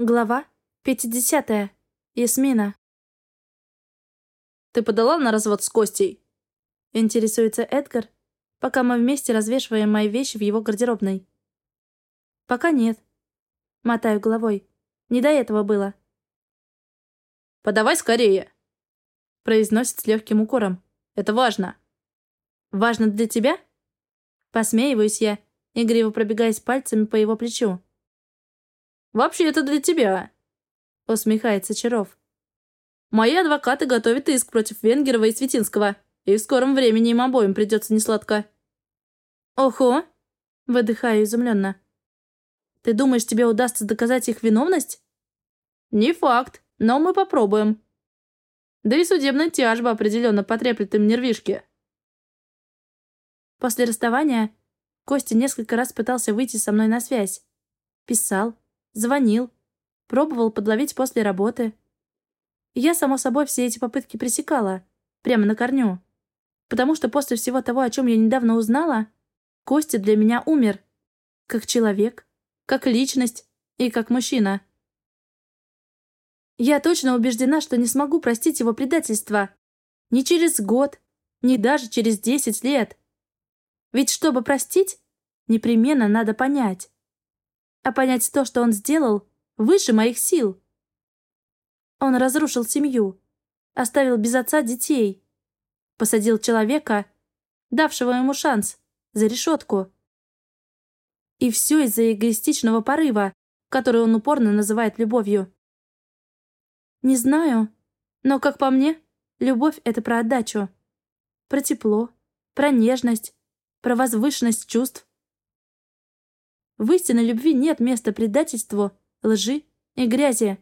Глава 50. Ясмина. «Ты подала на развод с Костей?» Интересуется Эдгар, пока мы вместе развешиваем мои вещи в его гардеробной. «Пока нет». Мотаю головой. Не до этого было. «Подавай скорее!» Произносит с легким укором. «Это важно!» «Важно для тебя?» Посмеиваюсь я, игриво пробегаясь пальцами по его плечу. Вообще это для тебя», — усмехается Чаров. «Мои адвокаты готовят иск против Венгерова и Светинского, и в скором времени им обоим придется несладко». «Ого!» — выдыхаю изумленно. «Ты думаешь, тебе удастся доказать их виновность?» «Не факт, но мы попробуем. Да и судебная тяжба определенно потреплет им нервишки». После расставания Костя несколько раз пытался выйти со мной на связь. Писал, звонил, пробовал подловить после работы. Я, само собой, все эти попытки пресекала, прямо на корню. Потому что после всего того, о чем я недавно узнала, Костя для меня умер. Как человек, как личность и как мужчина. Я точно убеждена, что не смогу простить его предательство. Ни через год, ни даже через десять лет. Ведь чтобы простить, непременно надо понять а понять то, что он сделал, выше моих сил. Он разрушил семью, оставил без отца детей, посадил человека, давшего ему шанс, за решетку. И все из-за эгоистичного порыва, который он упорно называет любовью. Не знаю, но, как по мне, любовь — это про отдачу. Про тепло, про нежность, про возвышенность чувств. В истинной любви нет места предательству, лжи и грязи.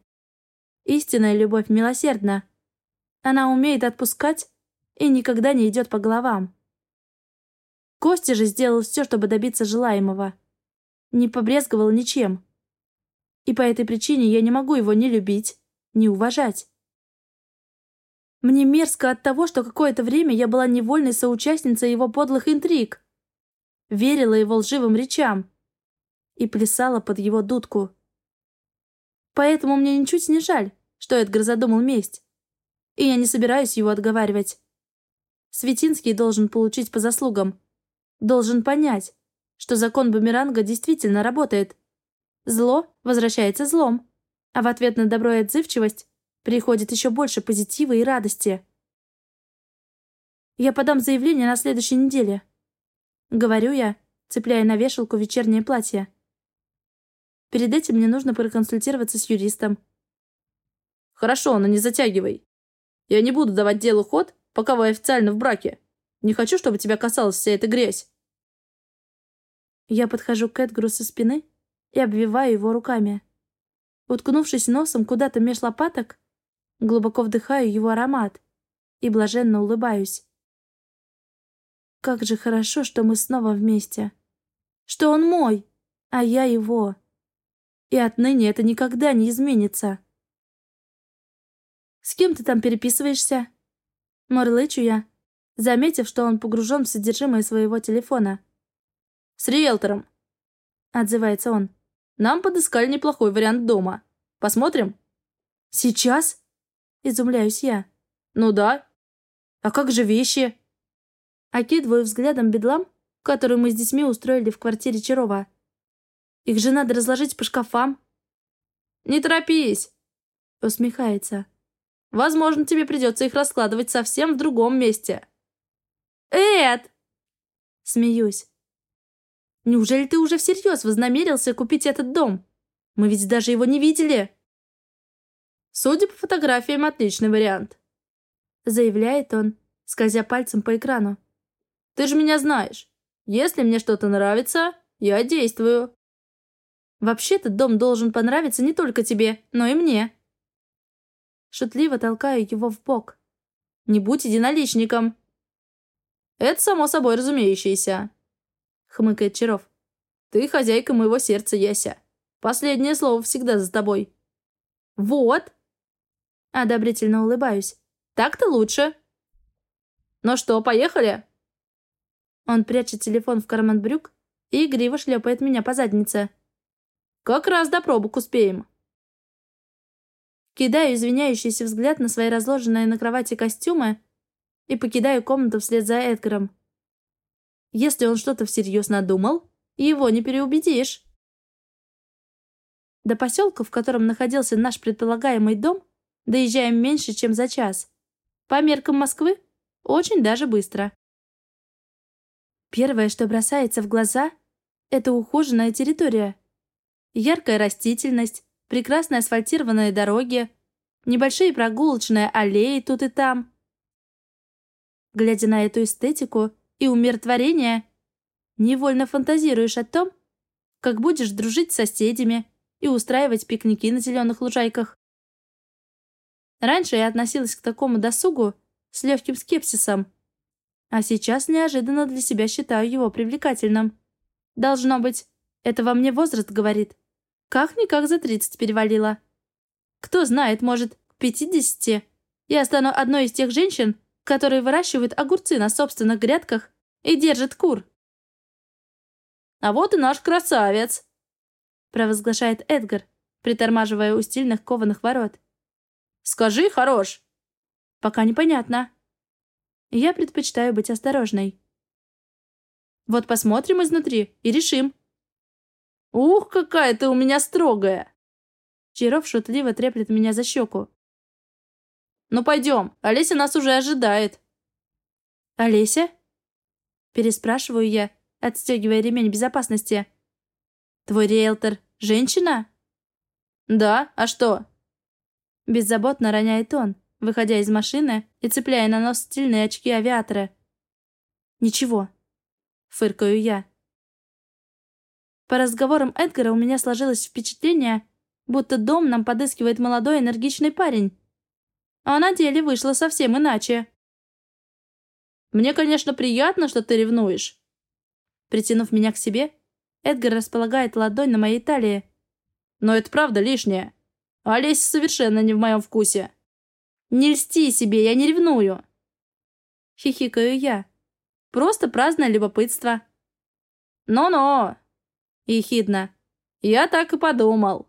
Истинная любовь милосердна. Она умеет отпускать и никогда не идет по головам. Костя же сделал все, чтобы добиться желаемого. Не побрезговал ничем. И по этой причине я не могу его ни любить, ни уважать. Мне мерзко от того, что какое-то время я была невольной соучастницей его подлых интриг. Верила его лживым речам и плясала под его дудку. Поэтому мне ничуть не жаль, что Эдгар задумал месть. И я не собираюсь его отговаривать. Светинский должен получить по заслугам. Должен понять, что закон бумеранга действительно работает. Зло возвращается злом, а в ответ на добро и отзывчивость приходит еще больше позитива и радости. Я подам заявление на следующей неделе. Говорю я, цепляя на вешалку вечернее платье. Перед этим мне нужно проконсультироваться с юристом. Хорошо, но не затягивай. Я не буду давать делу ход, пока вы официально в браке. Не хочу, чтобы тебя касалась вся эта грязь. Я подхожу к Эдгару со спины и обвиваю его руками. Уткнувшись носом куда-то меж лопаток, глубоко вдыхаю его аромат и блаженно улыбаюсь. Как же хорошо, что мы снова вместе. Что он мой, а я его. И отныне это никогда не изменится. «С кем ты там переписываешься?» Мурлычу я, заметив, что он погружен в содержимое своего телефона. «С риэлтором», — отзывается он. «Нам подыскали неплохой вариант дома. Посмотрим?» «Сейчас?» — изумляюсь я. «Ну да. А как же вещи?» Окидываю взглядом бедлам, который мы с детьми устроили в квартире Чарова. Их же надо разложить по шкафам. Не торопись, усмехается. Возможно, тебе придется их раскладывать совсем в другом месте. Эд! Смеюсь. Неужели ты уже всерьез вознамерился купить этот дом? Мы ведь даже его не видели. Судя по фотографиям, отличный вариант. Заявляет он, скользя пальцем по экрану. Ты же меня знаешь. Если мне что-то нравится, я действую. Вообще-то дом должен понравиться не только тебе, но и мне. Шутливо толкаю его в бок. Не будь единоличником. Это само собой разумеющееся. Хмыкает Чаров. Ты хозяйка моего сердца, Яся. Последнее слово всегда за тобой. Вот. Одобрительно улыбаюсь. Так-то лучше. Ну что, поехали? Он прячет телефон в карман брюк и игриво шлепает меня по заднице. Как раз до пробок успеем. Кидаю извиняющийся взгляд на свои разложенные на кровати костюмы и покидаю комнату вслед за Эдгаром. Если он что-то всерьез надумал, его не переубедишь. До поселка, в котором находился наш предполагаемый дом, доезжаем меньше, чем за час. По меркам Москвы, очень даже быстро. Первое, что бросается в глаза, это ухоженная территория. Яркая растительность, прекрасные асфальтированные дороги, небольшие прогулочные аллеи тут и там. Глядя на эту эстетику и умиротворение, невольно фантазируешь о том, как будешь дружить с соседями и устраивать пикники на зеленых лужайках. Раньше я относилась к такому досугу с легким скепсисом, а сейчас неожиданно для себя считаю его привлекательным. Должно быть, это во мне возраст говорит. Как-никак за 30 перевалило. Кто знает, может, к 50 я стану одной из тех женщин, которые выращивают огурцы на собственных грядках и держат кур. «А вот и наш красавец!» провозглашает Эдгар, притормаживая у стильных кованых ворот. «Скажи, хорош!» «Пока непонятно». Я предпочитаю быть осторожной. Вот посмотрим изнутри и решим. «Ух, какая ты у меня строгая!» Чаров шутливо треплет меня за щеку. «Ну пойдем, Олеся нас уже ожидает». «Олеся?» Переспрашиваю я, отстегивая ремень безопасности. «Твой риэлтор — женщина?» «Да, а что?» Беззаботно роняет он, выходя из машины и цепляя на нос стильные очки авиатора. «Ничего», — фыркаю я. По разговорам Эдгара у меня сложилось впечатление, будто дом нам подыскивает молодой энергичный парень. А на деле вышло совсем иначе. «Мне, конечно, приятно, что ты ревнуешь». Притянув меня к себе, Эдгар располагает ладонь на моей талии. «Но это правда лишнее. Олеся совершенно не в моем вкусе. Не льсти себе, я не ревную». Хихикаю я. Просто праздное любопытство. «Но-но!» Ехидно. «Я так и подумал».